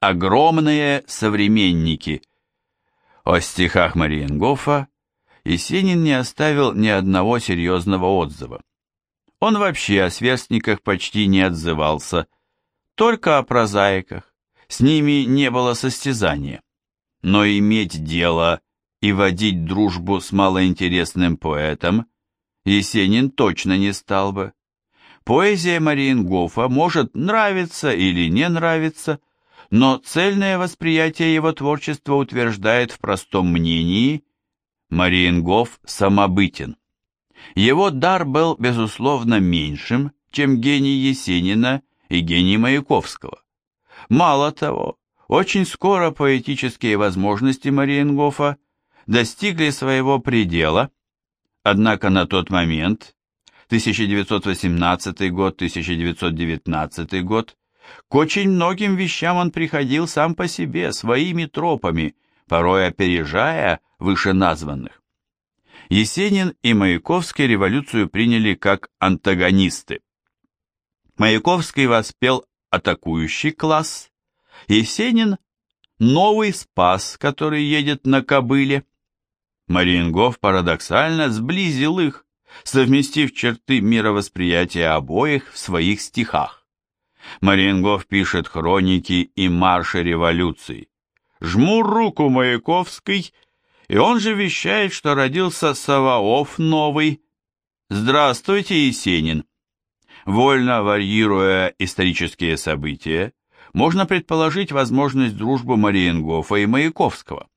огромные современники. О стихах Мариенгофа Есенин не оставил ни одного серьезного отзыва. Он вообще о сверстниках почти не отзывался, только о прозаиках, с ними не было состязания. Но иметь дело и водить дружбу с малоинтересным поэтом Есенин точно не стал бы. Поэзия Мариенгофа может нравиться или не нравиться, но цельное восприятие его творчества утверждает в простом мнении Мариенгоф самобытен. Его дар был, безусловно, меньшим, чем гений Есенина и гений Маяковского. Мало того, очень скоро поэтические возможности Мариенгофа достигли своего предела, однако на тот момент, 1918 год, 1919 год, к очень многим вещам он приходил сам по себе, своими тропами, порой опережая вышеназванных. Есенин и Маяковский революцию приняли как антагонисты. Маяковский воспел атакующий класс, Есенин – новый спас, который едет на кобыле. Мариенгоф парадоксально сблизил их, совместив черты мировосприятия обоих в своих стихах. Мариенгоф пишет хроники и марши революции. «Жму руку Маяковской», и он же вещает, что родился Саваоф новый. «Здравствуйте, Есенин!» Вольно варьируя исторические события, можно предположить возможность дружбы Мариенгофа и Маяковского.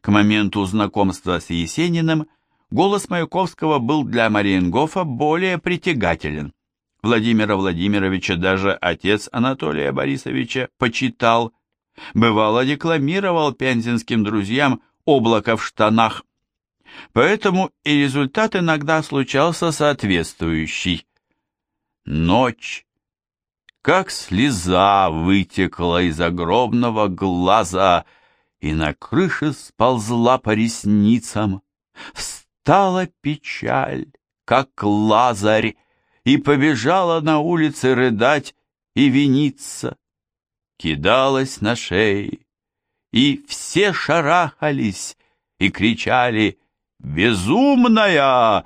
К моменту знакомства с Есениным голос Маяковского был для Мариенгофа более притягателен. Владимира Владимировича даже отец Анатолия Борисовича почитал, бывало декламировал пензенским друзьям «Облако в штанах». Поэтому и результат иногда случался соответствующий. Ночь, как слеза вытекла из огромного глаза и на крыше сползла по ресницам. Встала печаль, как лазарь, и побежала на улице рыдать и виниться. Кидалась на шеи, и все шарахались и кричали «Безумная!»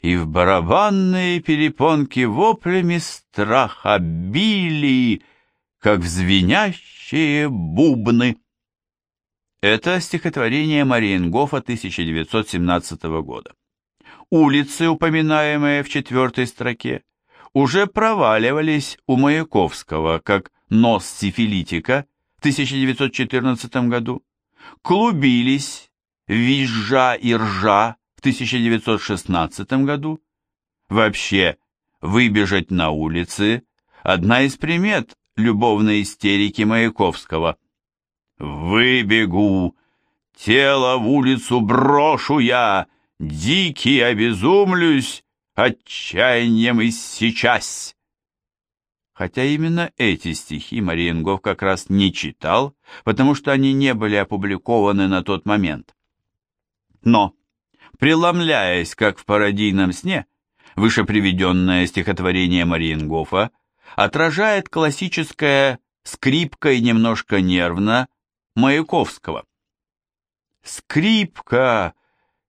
и в барабанные перепонки воплями страха били, как звенящие бубны. Это стихотворение Мариенгофа 1917 года. Улицы, упоминаемые в четвертой строке, уже проваливались у Маяковского, как нос сифилитика в 1914 году, клубились, визжа и ржа в 1916 году. Вообще, выбежать на улицы – одна из примет любовной истерики Маяковского. «Выбегу, тело в улицу брошу я, дикий обезумлюсь, отчаянием и сейчас. Хотя именно эти стихи Мариенгов как раз не читал, потому что они не были опубликованы на тот момент. Но, преломляясь, как в пародийном сне, выше приведенное стихотворение Мариенгофа отражает классическое скрипка и немножко нервно Маяковского. Скрипка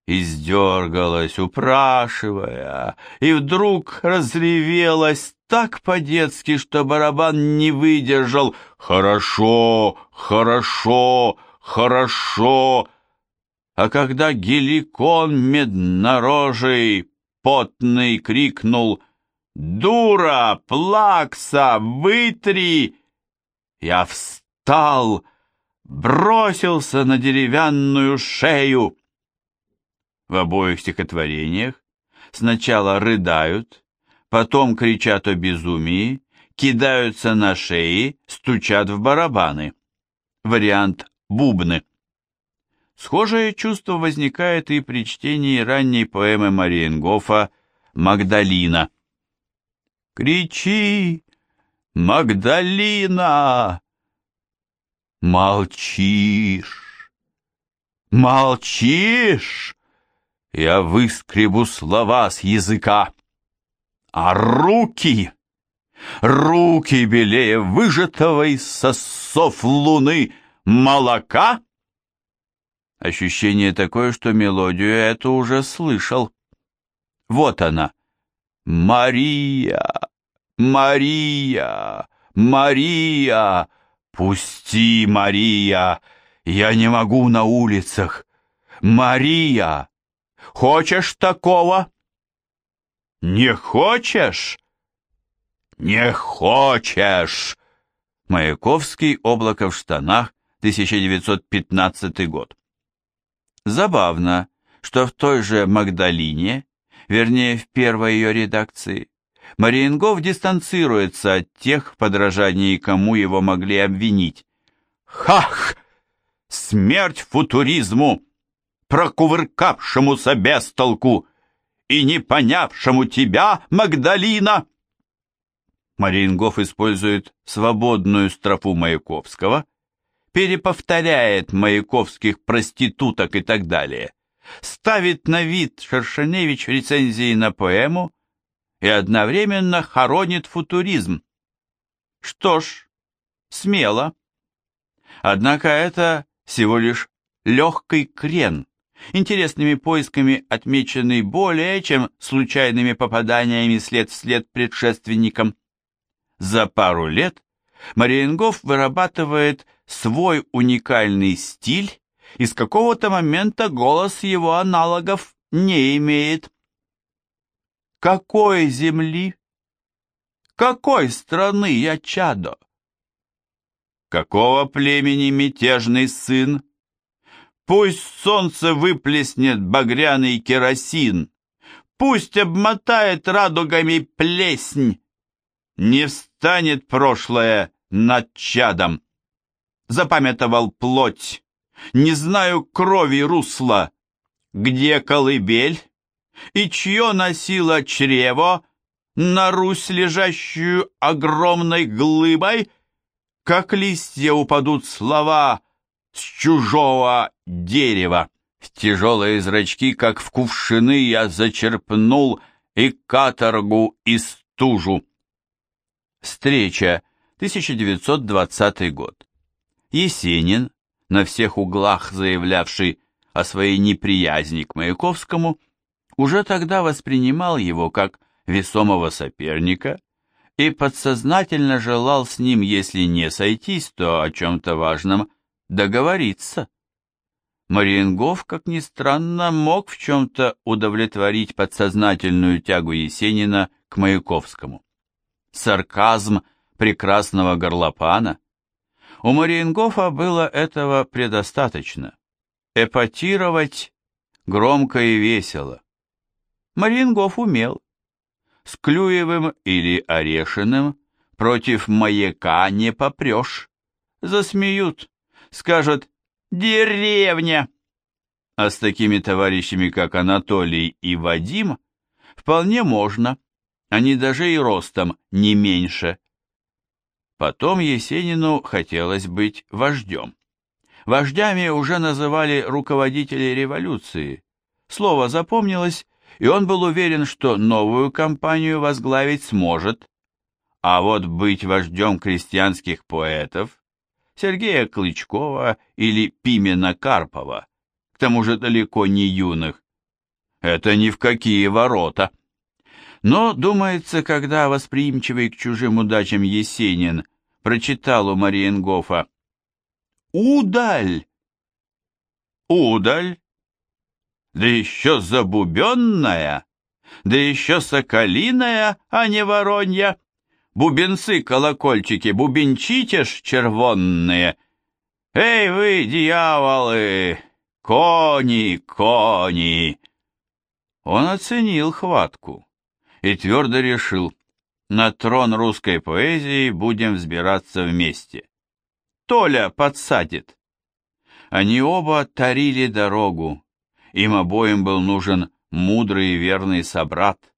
издергалась, упрашивая, и вдруг разревелась так по-детски, что барабан не выдержал. «Хорошо, хорошо, хорошо!» А когда геликон меднорожий, потный, крикнул «Дура, плакса, вытри!» Я встал, бросился на деревянную шею, в обоих стихотворениях сначала рыдают, потом кричат о безумии, кидаются на шеи, стучат в барабаны. Вариант «бубны». Схожее чувство возникает и при чтении ранней поэмы Мариенгофа «Магдалина». «Кричи, Магдалина!» «Молчишь! Молчишь!» Я выскребу слова с языка. А руки, руки белее выжатого из сосов луны молока? Ощущение такое, что мелодию эту уже слышал. Вот она. Мария, Мария, Мария, пусти, Мария, я не могу на улицах. Мария, хочешь такого? Не хочешь? Не хочешь. Маяковский, облако в штанах, 1915 год. Забавно, что в той же «Магдалине», вернее, в первой ее редакции, Мариенгов дистанцируется от тех, в подражании кому его могли обвинить. «Хах! Смерть футуризму, прокувыркавшемуся без толку и не понявшему тебя, Магдалина!» Мариенгов использует свободную строфу Маяковского – переповторяет маяковских проституток и так далее, ставит на вид Шершеневич рецензии на поэму и одновременно хоронит футуризм. Что ж, смело. Однако это всего лишь легкий крен, интересными поисками отмеченный более чем случайными попаданиями след вслед предшественникам. За пару лет Мариенгоф вырабатывает свой уникальный стиль, и с какого-то момента голос его аналогов не имеет. Какой земли? Какой страны я чадо? Какого племени мятежный сын? Пусть солнце выплеснет багряный керосин, Пусть обмотает радугами плеснь, Не встанет прошлое над чадом. Запамятовал плоть, не знаю крови русла, где колыбель? И чье носило чрево? На Русь, лежащую огромной глыбой, как листья упадут слова с чужого дерева. В тяжелые зрачки, как в кувшины, я зачерпнул и каторгу, и стужу. Встреча, 1920 год. Есенин, на всех углах заявлявший о своей неприязни к Маяковскому, уже тогда воспринимал его как весомого соперника и подсознательно желал с ним, если не сойтись, то о чем-то важном договориться. Мариенгов, как ни странно, мог в чем-то удовлетворить подсознательную тягу Есенина к Маяковскому. Сарказм прекрасного горлопана – у Мариенгофа было этого предостаточно. Эпатировать громко и весело. Мариенгоф умел. С Клюевым или Орешиным против маяка не попрешь. Засмеют, скажут «деревня». А с такими товарищами, как Анатолий и Вадим, вполне можно. Они даже и ростом не меньше. Потом Есенину хотелось быть вождем. Вождями уже называли руководителей революции. Слово запомнилось, и он был уверен, что новую кампанию возглавить сможет. А вот быть вождем крестьянских поэтов, Сергея Клычкова или Пимена Карпова, к тому же далеко не юных, это ни в какие ворота. Но, думается, когда восприимчивый к чужим удачам Есенин прочитал у Мариенгофа «Удаль!» «Удаль!» Да еще забубенная, да еще соколиная, а не воронья. Бубенцы, колокольчики, бубенчите ж червонные. Эй вы, дьяволы, кони, кони! Он оценил хватку и твердо решил, на трон русской поэзии будем взбираться вместе. Толя подсадит. Они оба тарили дорогу. Им обоим был нужен мудрый и верный собрат.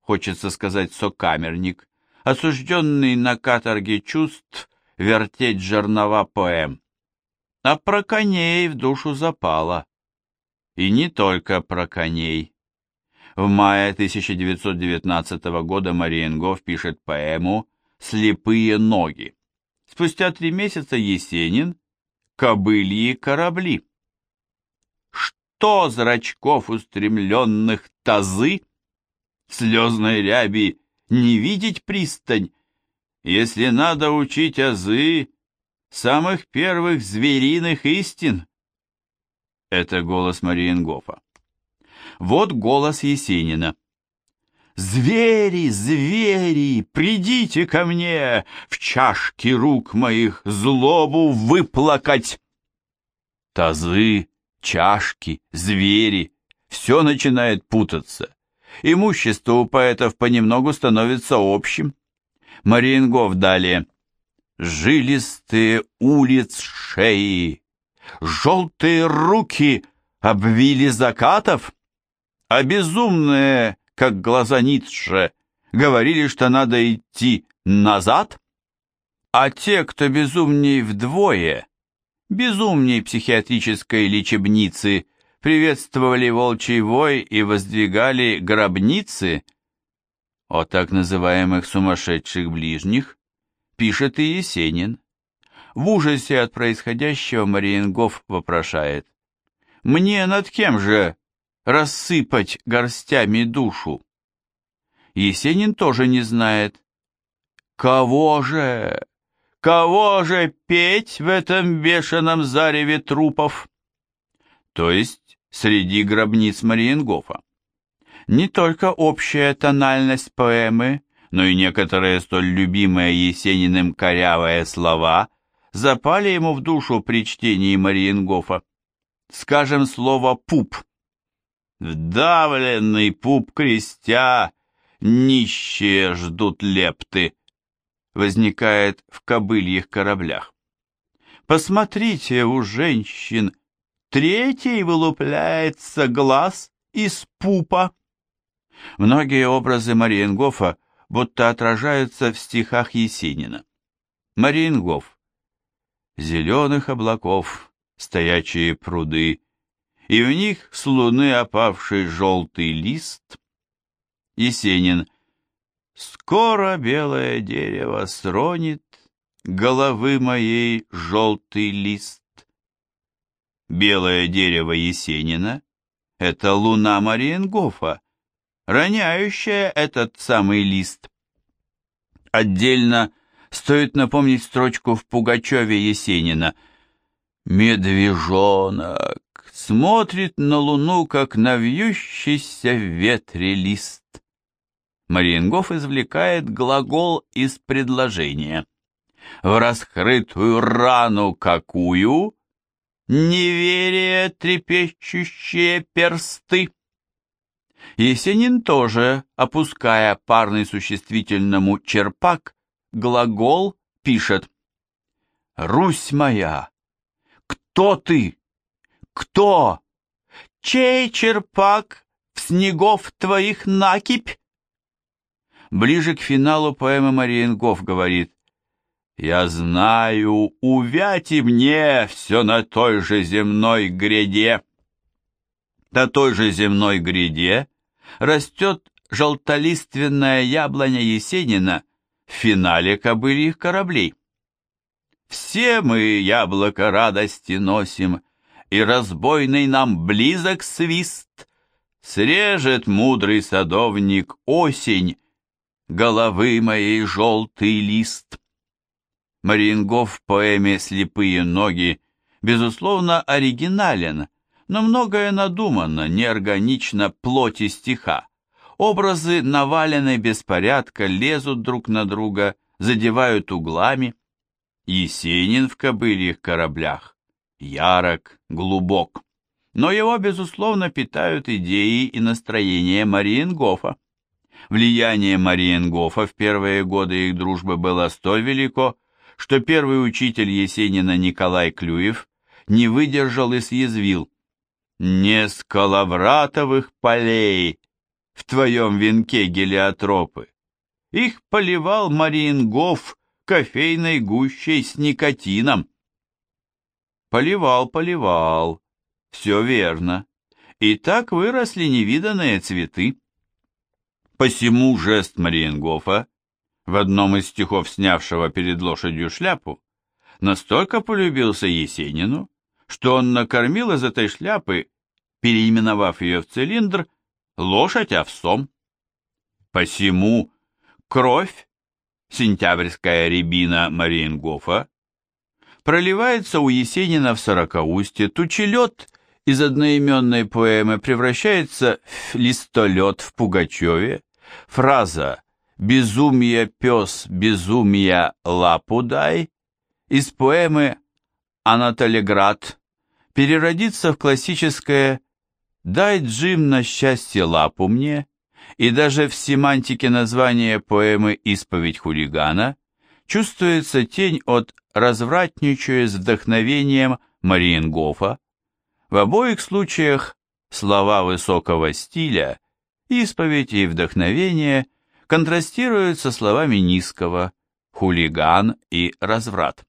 Хочется сказать сокамерник, осужденный на каторге чувств вертеть жернова поэм. А про коней в душу запало. И не только про коней. В мае 1919 года Мариенгоф пишет поэму «Слепые ноги». Спустя три месяца Есенин «Кобыльи корабли». Что зрачков устремленных тазы? Слезной ряби не видеть пристань, если надо учить азы самых первых звериных истин. Это голос Мариенгофа. Вот голос Есенина. «Звери, звери, придите ко мне, в чашке рук моих злобу выплакать!» Тазы, чашки, звери — все начинает путаться. Имущество у поэтов понемногу становится общим. Мариенгов далее. Жилистые улиц шеи, желтые руки обвили закатов, а безумные, как глаза Ницше, говорили, что надо идти назад, а те, кто безумней вдвое, безумней психиатрической лечебницы, приветствовали волчий вой и воздвигали гробницы, о так называемых сумасшедших ближних пишет и Есенин. В ужасе от происходящего Мариенгоф вопрошает. «Мне над кем же рассыпать горстями душу. Есенин тоже не знает. Кого же, кого же петь в этом бешеном зареве трупов? То есть среди гробниц Мариенгофа. Не только общая тональность поэмы, но и некоторые столь любимые Есениным корявые слова запали ему в душу при чтении Мариенгофа. Скажем слово «пуп», Вдавленный пуп крестя, нищие ждут лепты, возникает в кобыльих кораблях. Посмотрите, у женщин третий вылупляется глаз из пупа. Многие образы Мариенгофа будто отражаются в стихах Есенина. Мариенгоф. Зеленых облаков, стоячие пруды, и в них с луны опавший желтый лист. Есенин. Скоро белое дерево сронит головы моей желтый лист. Белое дерево Есенина — это луна Мариенгофа, роняющая этот самый лист. Отдельно стоит напомнить строчку в Пугачеве Есенина «Медвежонок, смотрит на луну, как на вьющийся в ветре лист. Мариенгоф извлекает глагол из предложения. В раскрытую рану какую? Неверие трепещущие персты. Есенин тоже, опуская парный существительному черпак, глагол пишет «Русь моя, кто ты?» Кто? Чей черпак в снегов твоих накипь? Ближе к финалу поэмы Мариенгоф говорит «Я знаю, увять и мне все на той же земной гряде». На той же земной гряде растет желтолиственная яблоня Есенина в финале кобыльих кораблей. Все мы яблоко радости носим, и разбойный нам близок свист. Срежет мудрый садовник осень, головы моей желтый лист. Мариенгоф в поэме «Слепые ноги» безусловно оригинален, но многое надумано, неорганично плоти стиха. Образы навалены беспорядка, лезут друг на друга, задевают углами. Есенин в кобыльих кораблях ярок, глубок. Но его, безусловно, питают идеи и настроения Мариенгофа. Влияние Мариенгофа в первые годы их дружбы было столь велико, что первый учитель Есенина Николай Клюев не выдержал и съязвил. «Не с коловратовых полей в твоем венке гелиотропы. Их поливал Мариенгоф кофейной гущей с никотином». Поливал, поливал. Все верно. И так выросли невиданные цветы. Посему жест Мариенгофа, в одном из стихов снявшего перед лошадью шляпу, настолько полюбился Есенину, что он накормил из этой шляпы, переименовав ее в цилиндр, лошадь овсом. Посему кровь, сентябрьская рябина Мариенгофа, проливается у Есенина в Сорокаусте, тучелет из одноименной поэмы превращается в листолет в Пугачеве, фраза «безумие пес, безумия лапу дай» из поэмы «Анатолиград» переродится в классическое «дай, Джим, на счастье лапу мне», и даже в семантике названия поэмы «Исповедь хулигана» чувствуется тень от «развратничая с вдохновением» Мариенгофа. В обоих случаях слова высокого стиля, исповедь и вдохновение контрастируют со словами низкого, хулиган и разврат.